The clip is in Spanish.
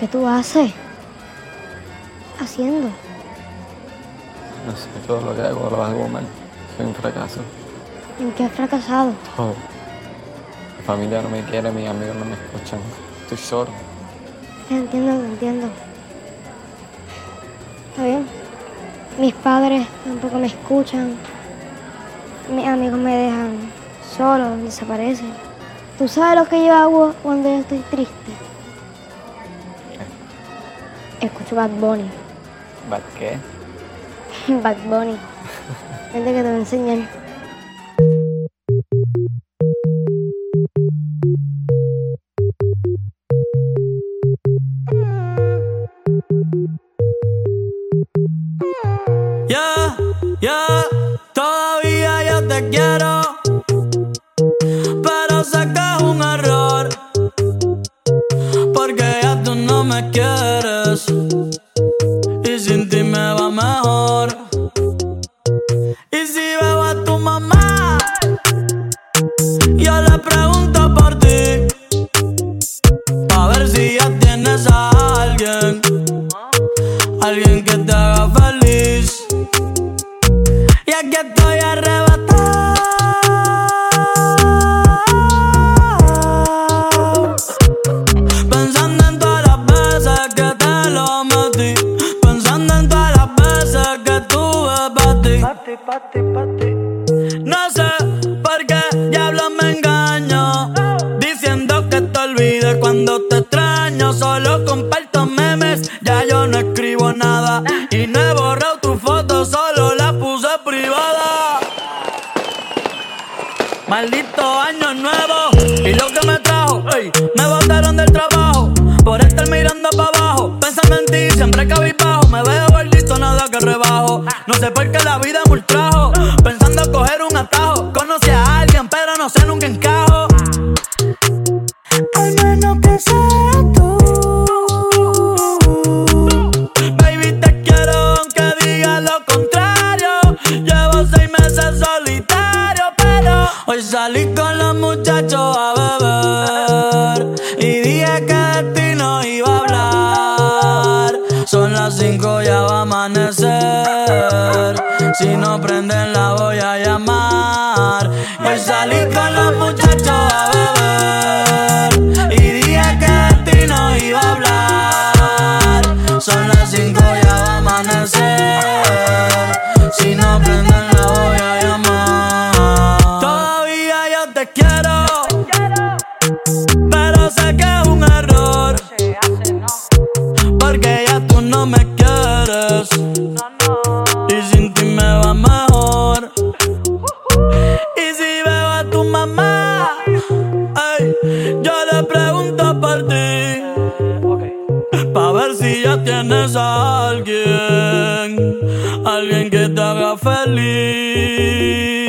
¿Qué tú haces? Haciendo. No sé, todo lo que hago lo hago mal. Soy un fracaso. ¿En qué has fracasado? Todo. Mi familia no me quiere, mis amigos no me escuchan. Estoy solo. Te entiendo, te entiendo. Está bien. Mis padres tampoco me escuchan. Mis amigos me dejan solo, desaparecen. ¿Tú sabes lo que yo hago cuando yo estoy triste? Escucho Bad Bunny. ¿Bad qué? Bad Bunny. Vente que te voy a enseñar. No sé por qué diablos me engaño. Diciendo que te olvides cuando te extraño. Solo comparto memes, ya yo no escribo nada. Y no he borrado tu foto, solo la puse privada. Maldito año nuevo y lo que me trajo, me botaron del trabajo por estar mirando para abajo, pensando en ti, siempre cabizbajo, me veo gordito, nada que rebajo, salí con los muchachos a beber. Y dije que de ti no iba a hablar. Son las cinco, ya va a amanecer. Si no prenden, la voy a llamar. Hoy salí con los muchachos a beber. Porque ya tú no me quieres. Y sin ti me va mejor. Y si veo a tu mamá, ey, yo le pregunto por ti. Pa' ver si ya tienes a alguien, alguien que te haga feliz.